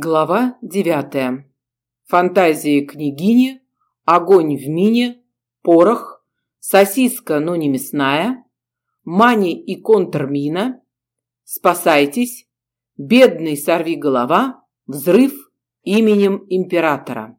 Глава девятая. Фантазии княгини, огонь в мине, порох, сосиска, но не мясная, мани и контрмина, спасайтесь, бедный сорви голова, взрыв именем императора.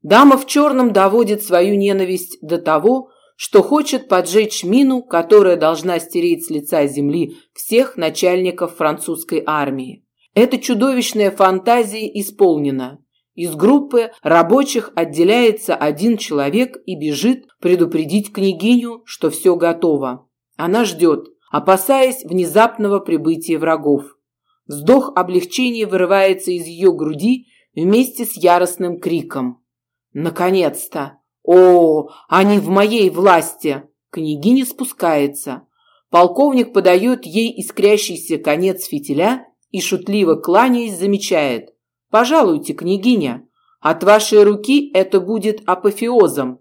Дама в черном доводит свою ненависть до того, что хочет поджечь мину, которая должна стереть с лица земли всех начальников французской армии. Эта чудовищная фантазия исполнена. Из группы рабочих отделяется один человек и бежит предупредить княгиню, что все готово. Она ждет, опасаясь внезапного прибытия врагов. Вздох облегчения вырывается из ее груди вместе с яростным криком. «Наконец-то! О, они в моей власти!» Княгиня спускается. Полковник подает ей искрящийся конец фитиля и, шутливо кланяясь, замечает. «Пожалуйте, княгиня, от вашей руки это будет апофеозом».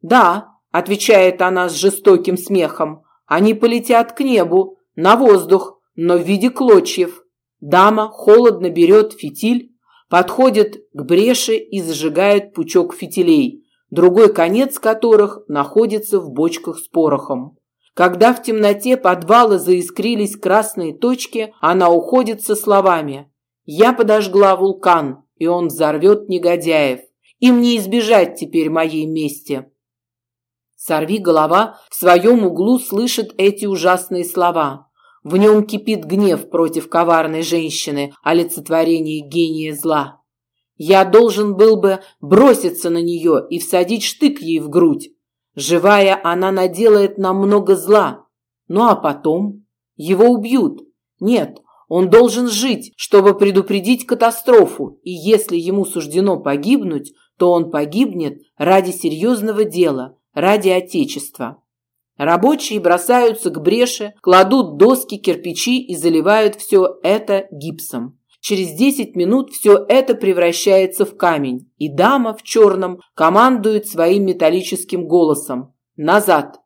«Да», – отвечает она с жестоким смехом, – «они полетят к небу, на воздух, но в виде клочьев». Дама холодно берет фитиль, подходит к бреши и зажигает пучок фитилей, другой конец которых находится в бочках с порохом. Когда в темноте подвала заискрились красные точки, она уходит со словами «Я подожгла вулкан, и он взорвет негодяев. Им не избежать теперь моей мести». Сорви голова в своем углу слышит эти ужасные слова. В нем кипит гнев против коварной женщины, олицетворение гения зла. Я должен был бы броситься на нее и всадить штык ей в грудь, Живая она наделает нам много зла. Ну а потом? Его убьют. Нет, он должен жить, чтобы предупредить катастрофу, и если ему суждено погибнуть, то он погибнет ради серьезного дела, ради Отечества. Рабочие бросаются к бреше, кладут доски, кирпичи и заливают все это гипсом. Через 10 минут все это превращается в камень, и дама в черном командует своим металлическим голосом. Назад.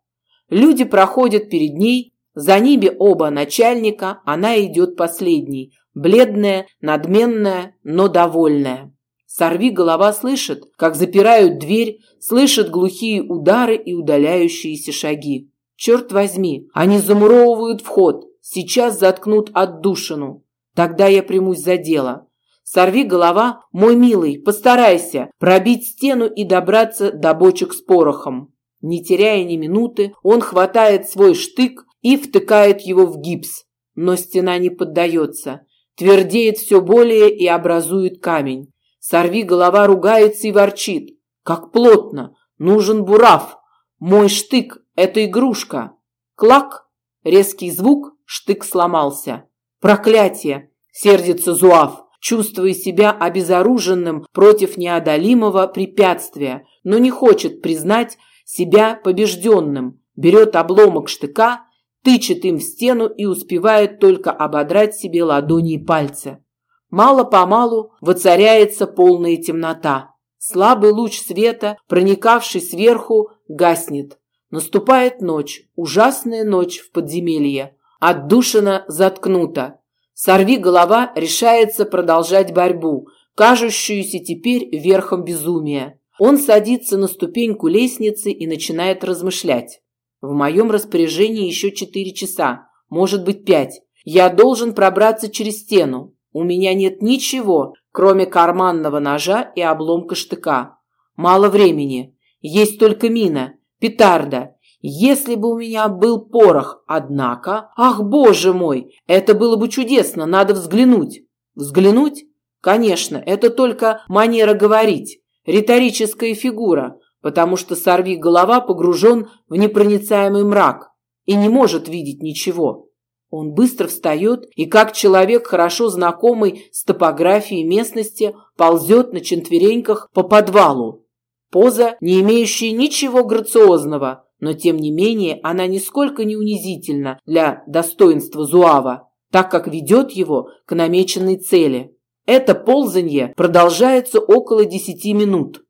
Люди проходят перед ней, за ними оба начальника, она идет последней, бледная, надменная, но довольная. Сорви голова слышит, как запирают дверь, слышит глухие удары и удаляющиеся шаги. Черт возьми, они замуровывают вход, сейчас заткнут отдушину. Тогда я примусь за дело. Сорви голова, мой милый, постарайся пробить стену и добраться до бочек с порохом. Не теряя ни минуты, он хватает свой штык и втыкает его в гипс. Но стена не поддается. Твердеет все более и образует камень. Сорви голова ругается и ворчит. Как плотно! Нужен бурав! Мой штык – это игрушка! Клак! Резкий звук, штык сломался. Проклятие! Сердится Зуав, чувствуя себя обезоруженным против неодолимого препятствия, но не хочет признать себя побежденным. Берет обломок штыка, тычет им в стену и успевает только ободрать себе ладони и пальцы. Мало-помалу воцаряется полная темнота. Слабый луч света, проникавший сверху, гаснет. Наступает ночь, ужасная ночь в подземелье. Отдушина заткнута. Сорви голова решается продолжать борьбу, кажущуюся теперь верхом безумия. Он садится на ступеньку лестницы и начинает размышлять. В моем распоряжении еще четыре часа, может быть пять. Я должен пробраться через стену. У меня нет ничего, кроме карманного ножа и обломка штыка. Мало времени. Есть только мина, петарда если бы у меня был порох, однако... Ах, боже мой, это было бы чудесно, надо взглянуть. Взглянуть? Конечно, это только манера говорить, риторическая фигура, потому что сорви голова погружен в непроницаемый мрак и не может видеть ничего. Он быстро встает и, как человек, хорошо знакомый с топографией местности, ползет на четвереньках по подвалу. Поза, не имеющая ничего грациозного, но тем не менее она нисколько не унизительна для достоинства Зуава, так как ведет его к намеченной цели. Это ползанье продолжается около десяти минут.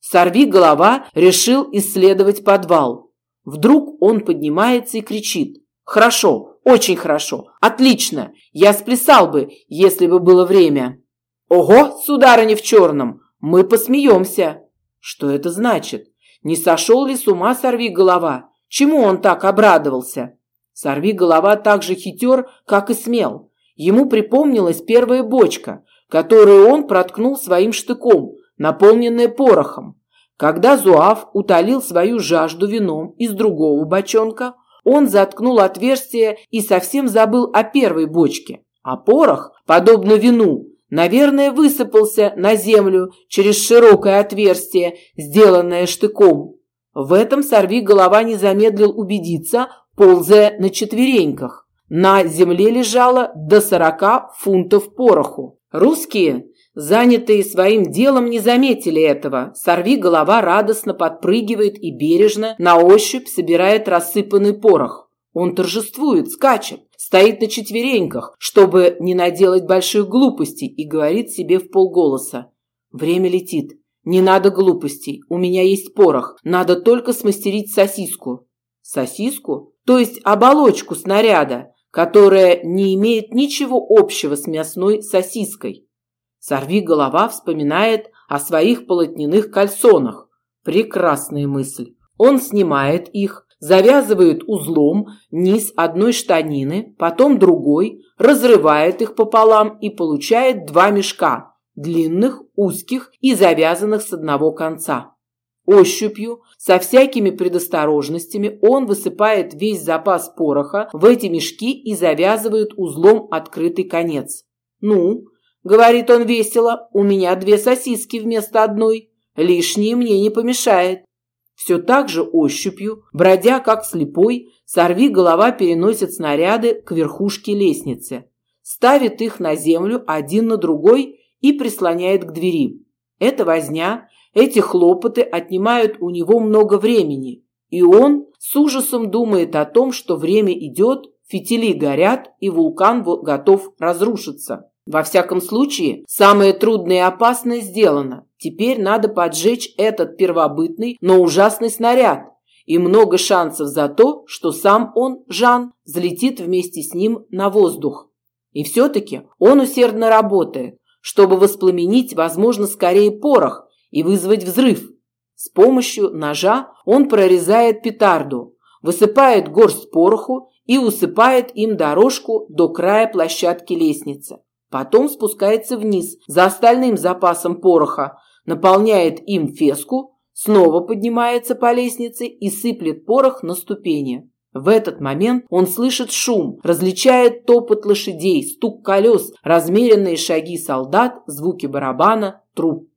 Сорви голова решил исследовать подвал. Вдруг он поднимается и кричит. «Хорошо, очень хорошо, отлично, я сплясал бы, если бы было время». Ого, сударыня в черном, мы посмеемся. Что это значит? Не сошел ли с ума сорви голова? Чему он так обрадовался? Сорви голова так же хитер, как и смел. Ему припомнилась первая бочка, которую он проткнул своим штыком, наполненная порохом. Когда Зуав утолил свою жажду вином из другого бочонка, он заткнул отверстие и совсем забыл о первой бочке. А порох, подобно вину, наверное, высыпался на землю через широкое отверстие, сделанное штыком. В этом сорви голова не замедлил убедиться, ползая на четвереньках. На земле лежало до сорока фунтов пороху. Русские, занятые своим делом, не заметили этого. Сорви голова радостно подпрыгивает и бережно на ощупь собирает рассыпанный порох. Он торжествует, скачет, стоит на четвереньках, чтобы не наделать больших глупостей и говорит себе в полголоса. Время летит. Не надо глупостей. У меня есть порох. Надо только смастерить сосиску. Сосиску? То есть оболочку снаряда которая не имеет ничего общего с мясной сосиской. Сорви голова вспоминает о своих полотняных кальсонах. Прекрасная мысль. Он снимает их, завязывает узлом низ одной штанины, потом другой, разрывает их пополам и получает два мешка, длинных, узких и завязанных с одного конца. Ощупью, со всякими предосторожностями, он высыпает весь запас пороха в эти мешки и завязывает узлом открытый конец. «Ну», — говорит он весело, — «у меня две сосиски вместо одной. Лишнее мне не помешает». Все так же ощупью, бродя как слепой, сорви голова переносит снаряды к верхушке лестницы, ставит их на землю один на другой и прислоняет к двери. Эта возня эти хлопоты отнимают у него много времени, и он с ужасом думает о том, что время идет, фитили горят, и вулкан готов разрушиться. Во всяком случае, самое трудное и опасное сделано. Теперь надо поджечь этот первобытный, но ужасный снаряд, и много шансов за то, что сам он, Жан, взлетит вместе с ним на воздух. И все-таки он усердно работает, чтобы воспламенить, возможно, скорее порох, и вызвать взрыв. С помощью ножа он прорезает петарду, высыпает горсть пороху и усыпает им дорожку до края площадки лестницы. Потом спускается вниз за остальным запасом пороха, наполняет им феску, снова поднимается по лестнице и сыплет порох на ступени. В этот момент он слышит шум, различает топот лошадей, стук колес, размеренные шаги солдат, звуки барабана, труп.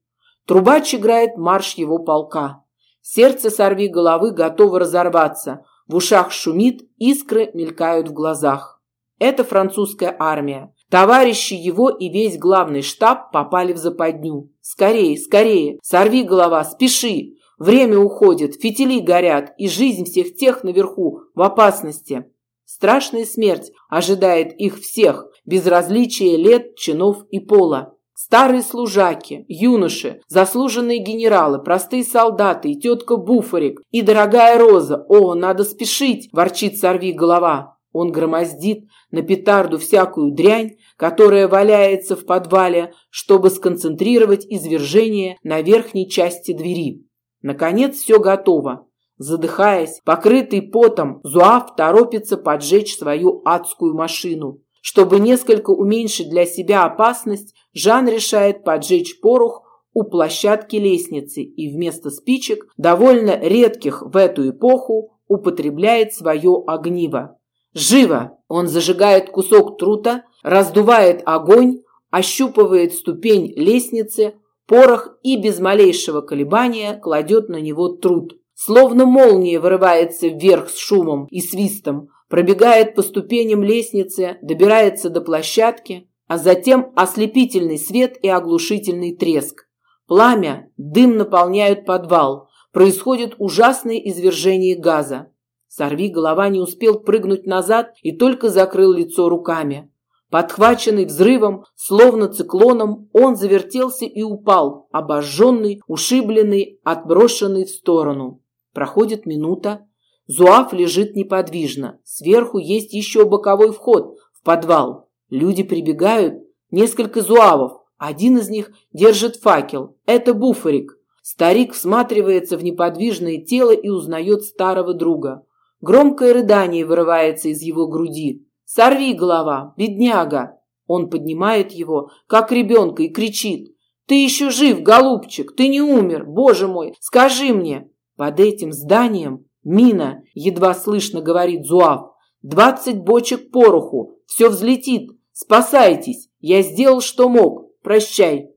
Трубач играет марш его полка. Сердце сорви головы готово разорваться. В ушах шумит, искры мелькают в глазах. Это французская армия. Товарищи его и весь главный штаб попали в западню. Скорее, скорее, сорви голова, спеши. Время уходит, фитили горят, и жизнь всех тех наверху в опасности. Страшная смерть ожидает их всех, без различия лет, чинов и пола. Старые служаки, юноши, заслуженные генералы, простые солдаты и тетка Буфорик, и дорогая Роза. О, надо спешить, ворчит сорви голова. Он громоздит на петарду всякую дрянь, которая валяется в подвале, чтобы сконцентрировать извержение на верхней части двери. Наконец все готово. Задыхаясь, покрытый потом, Зуав торопится поджечь свою адскую машину. Чтобы несколько уменьшить для себя опасность, Жан решает поджечь порох у площадки лестницы и вместо спичек, довольно редких в эту эпоху, употребляет свое огниво. Живо! Он зажигает кусок трута, раздувает огонь, ощупывает ступень лестницы, порох и без малейшего колебания кладет на него труд. Словно молния вырывается вверх с шумом и свистом, пробегает по ступеням лестницы, добирается до площадки, а затем ослепительный свет и оглушительный треск. Пламя, дым наполняют подвал, происходит ужасное извержение газа. Сорви голова не успел прыгнуть назад и только закрыл лицо руками. Подхваченный взрывом, словно циклоном, он завертелся и упал, обожженный, ушибленный, отброшенный в сторону. Проходит минута, Зуав лежит неподвижно. Сверху есть еще боковой вход в подвал. Люди прибегают, несколько зуавов, Один из них держит факел. Это Буфарик. Старик всматривается в неподвижное тело и узнает старого друга. Громкое рыдание вырывается из его груди. «Сорви, голова, бедняга!» Он поднимает его, как ребенка, и кричит. «Ты еще жив, голубчик! Ты не умер! Боже мой! Скажи мне!» Под этим зданием мина, едва слышно говорит Зуав. «Двадцать бочек пороху! Все взлетит! Спасайтесь! Я сделал, что мог! Прощай!»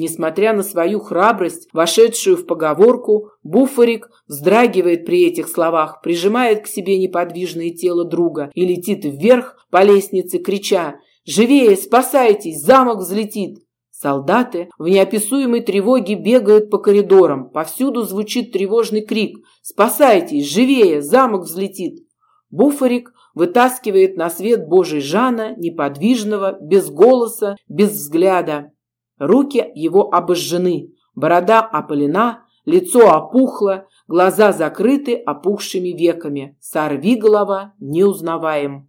Несмотря на свою храбрость, вошедшую в поговорку, Буфарик вздрагивает при этих словах, прижимает к себе неподвижное тело друга и летит вверх по лестнице, крича «Живее, спасайтесь, замок взлетит!» Солдаты в неописуемой тревоге бегают по коридорам, повсюду звучит тревожный крик «Спасайтесь, живее, замок взлетит!» Буфарик вытаскивает на свет Божий Жана, неподвижного, без голоса, без взгляда. Руки его обожжены, борода опалена, лицо опухло, глаза закрыты опухшими веками. Сорви голова неузнаваем.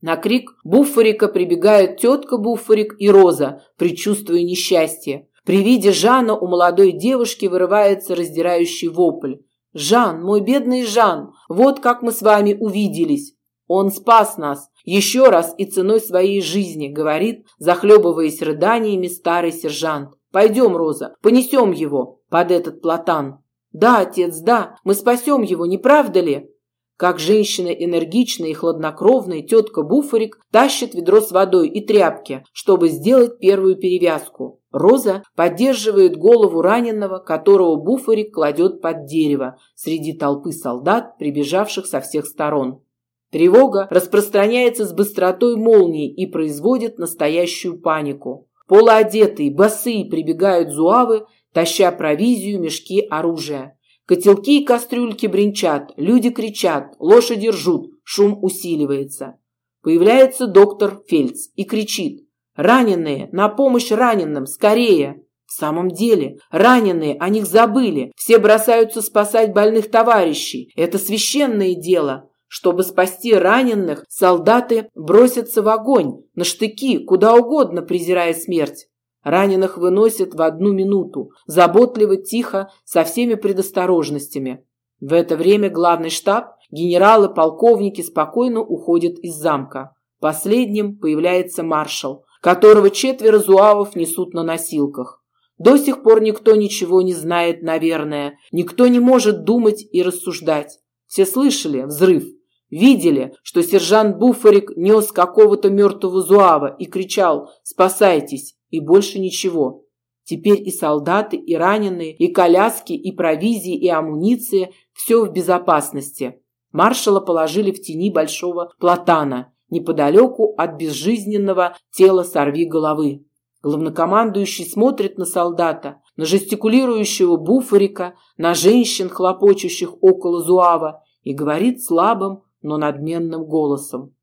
На крик Буффорика прибегают тетка Буффорик и Роза, предчувствуя несчастье. При виде Жана у молодой девушки вырывается раздирающий вопль. «Жан, мой бедный Жан, вот как мы с вами увиделись. Он спас нас, еще раз и ценой своей жизни, говорит, захлебываясь рыданиями старый сержант. Пойдем, Роза, понесем его под этот платан. Да, отец, да, мы спасем его, не правда ли? Как женщина энергичная и хладнокровная, тетка Буфарик тащит ведро с водой и тряпки, чтобы сделать первую перевязку. Роза поддерживает голову раненого, которого Буфарик кладет под дерево среди толпы солдат, прибежавших со всех сторон. Тревога распространяется с быстротой молнии и производит настоящую панику. Полуодетые, босые прибегают зуавы, таща провизию, мешки, оружие. Котелки и кастрюльки бренчат, люди кричат, лошади ржут, шум усиливается. Появляется доктор Фельдс и кричит. «Раненые! На помощь раненым! Скорее!» В самом деле, раненые, о них забыли. Все бросаются спасать больных товарищей. Это священное дело. Чтобы спасти раненых, солдаты бросятся в огонь, на штыки, куда угодно, презирая смерть. Раненых выносят в одну минуту, заботливо, тихо, со всеми предосторожностями. В это время главный штаб, генералы, полковники спокойно уходят из замка. Последним появляется маршал, которого четверо зуавов несут на носилках. До сих пор никто ничего не знает, наверное, никто не может думать и рассуждать. Все слышали взрыв, Видели, что сержант Буфарик нес какого-то мертвого зуава и кричал «Спасайтесь!» и больше ничего. Теперь и солдаты, и раненые, и коляски, и провизии, и амуниция – все в безопасности. Маршала положили в тени большого платана, неподалеку от безжизненного тела сорви головы. Главнокомандующий смотрит на солдата, на жестикулирующего буфарика, на женщин, хлопочущих около зуава, и говорит слабым, но надменным голосом.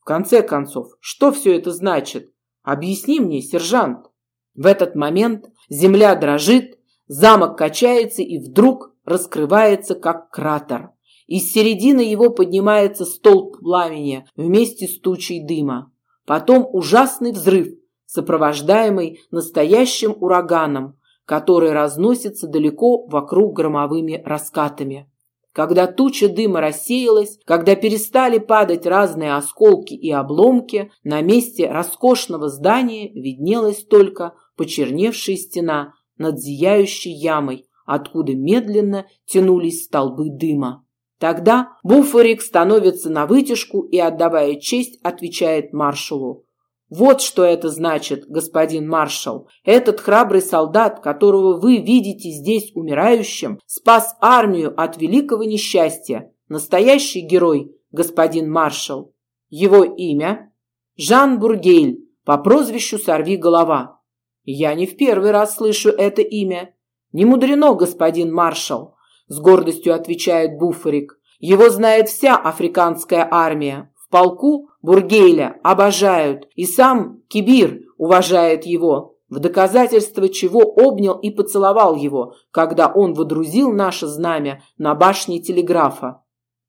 В конце концов, что все это значит? Объясни мне, сержант. В этот момент земля дрожит, замок качается и вдруг раскрывается, как кратер. Из середины его поднимается столб пламени вместе с тучей дыма. Потом ужасный взрыв, сопровождаемый настоящим ураганом, который разносится далеко вокруг громовыми раскатами. Когда туча дыма рассеялась, когда перестали падать разные осколки и обломки, на месте роскошного здания виднелась только почерневшая стена над зияющей ямой, откуда медленно тянулись столбы дыма. Тогда Буфарик становится на вытяжку и, отдавая честь, отвечает маршалу. Вот что это значит, господин маршал. Этот храбрый солдат, которого вы видите здесь умирающим, спас армию от великого несчастья. Настоящий герой, господин маршал. Его имя Жан Бургейль, по прозвищу Сорви голова. Я не в первый раз слышу это имя. Не мудрено, господин маршал, с гордостью отвечает Буфарик. Его знает вся африканская армия полку Бургейля обожают, и сам Кибир уважает его, в доказательство чего обнял и поцеловал его, когда он водрузил наше знамя на башне телеграфа.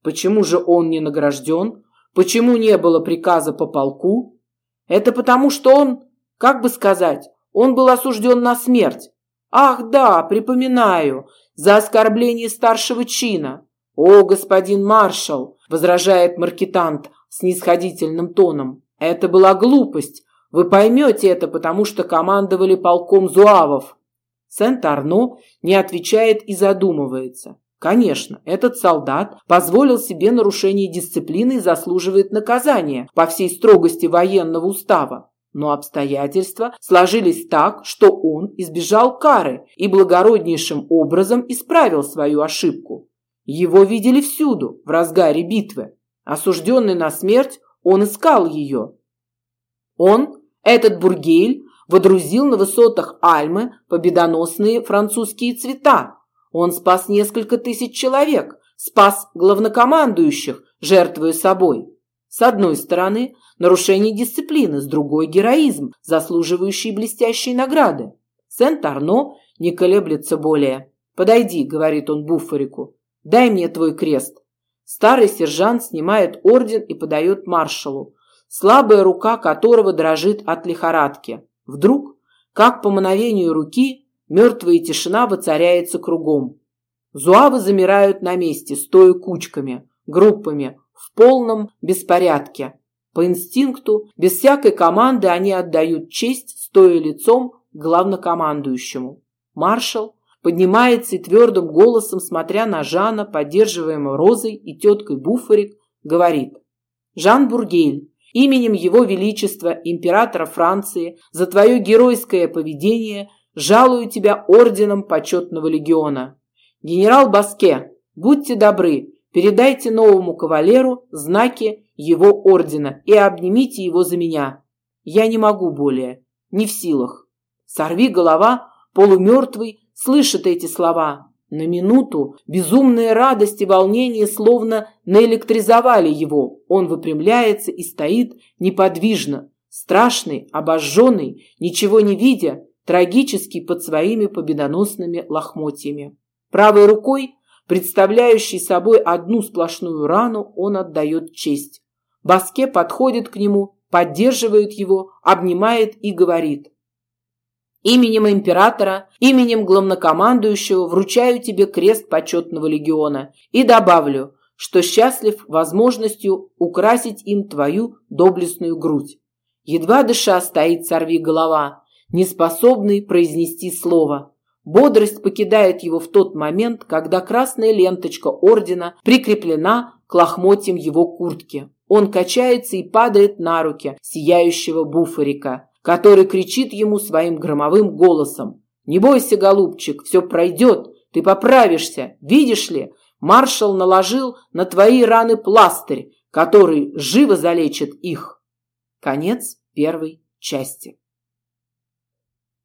Почему же он не награжден? Почему не было приказа по полку? Это потому, что он, как бы сказать, Он был осужден на смерть. Ах, да, припоминаю, за оскорбление старшего чина. О, господин маршал, возражает маркетант с нисходительным тоном. Это была глупость. Вы поймете это, потому что командовали полком зуавов. Сент-Арно не отвечает и задумывается. Конечно, этот солдат позволил себе нарушение дисциплины и заслуживает наказания по всей строгости военного устава. Но обстоятельства сложились так, что он избежал кары и благороднейшим образом исправил свою ошибку. Его видели всюду, в разгаре битвы. Осужденный на смерть, он искал ее. Он, этот Бургейль, водрузил на высотах Альмы победоносные французские цвета, он спас несколько тысяч человек, спас главнокомандующих, жертвуя собой. С одной стороны, нарушение дисциплины, с другой – героизм, заслуживающий блестящей награды. Сент-Арно не колеблется более. «Подойди», – говорит он Буффорику, – «дай мне твой крест». Старый сержант снимает орден и подает маршалу, слабая рука которого дрожит от лихорадки. Вдруг, как по мановению руки, Мертвая тишина воцаряется кругом. Зуавы замирают на месте, стоя кучками, группами, в полном беспорядке. По инстинкту, без всякой команды они отдают честь, стоя лицом главнокомандующему. Маршал поднимается и твердым голосом, смотря на Жана, поддерживаемого Розой и теткой Буфорик, говорит «Жан Бургель, именем Его Величества, императора Франции, за твое геройское поведение – Жалую тебя орденом почетного легиона. Генерал Баске, будьте добры, передайте новому кавалеру знаки его ордена и обнимите его за меня. Я не могу более, не в силах. Сорви голова, полумертвый, слышит эти слова. На минуту безумная радость и волнение словно наэлектризовали его. Он выпрямляется и стоит неподвижно, страшный, обожженный, ничего не видя, трагический под своими победоносными лохмотьями. Правой рукой, представляющей собой одну сплошную рану, он отдает честь. Баске подходит к нему, поддерживает его, обнимает и говорит. «Именем императора, именем главнокомандующего вручаю тебе крест почетного легиона и добавлю, что счастлив возможностью украсить им твою доблестную грудь. Едва дыша стоит сорви голова, неспособный произнести слово. Бодрость покидает его в тот момент, когда красная ленточка ордена прикреплена к лохмотьям его куртки. Он качается и падает на руки сияющего буфарика, который кричит ему своим громовым голосом. «Не бойся, голубчик, все пройдет, ты поправишься, видишь ли, маршал наложил на твои раны пластырь, который живо залечит их». Конец первой части.